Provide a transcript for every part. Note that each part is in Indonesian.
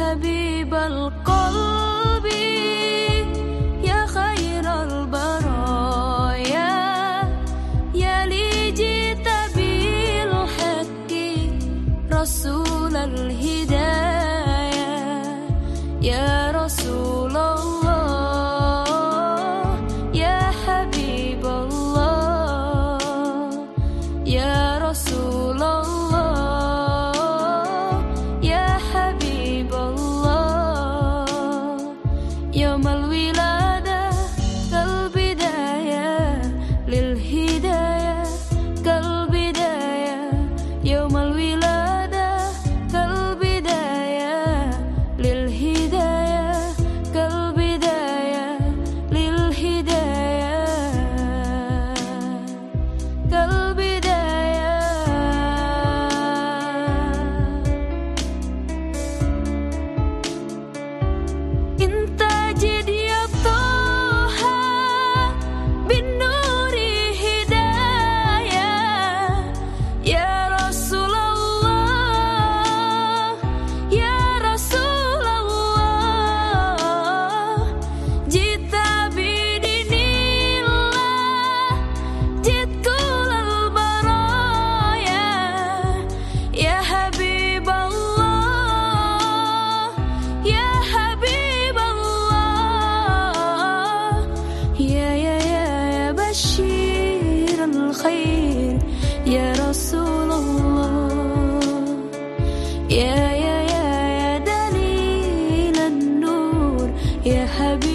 حبيب القلب يا خير البرايا يا لي جئت بالحق رسول الهدايا يا رسول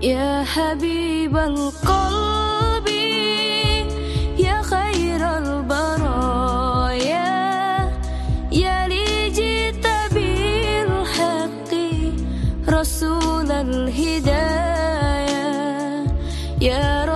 Ya Habib al Ya Khair al Ya Li Jita Bil Hati, Hidayah, Ya.